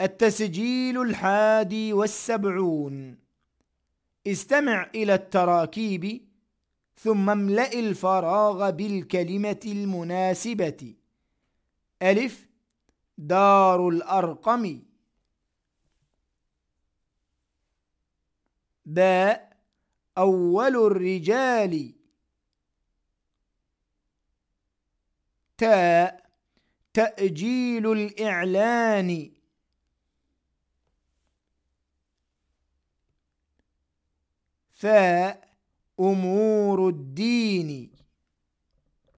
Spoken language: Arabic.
التسجيل الحادي والسبعون. استمع إلى التراكيب ثم املأ الفراغ بالكلمة المناسبة. ألف دار الأرقم. باء أول الرجال. تاء تأجيل الإعلان. فاء أمور الدين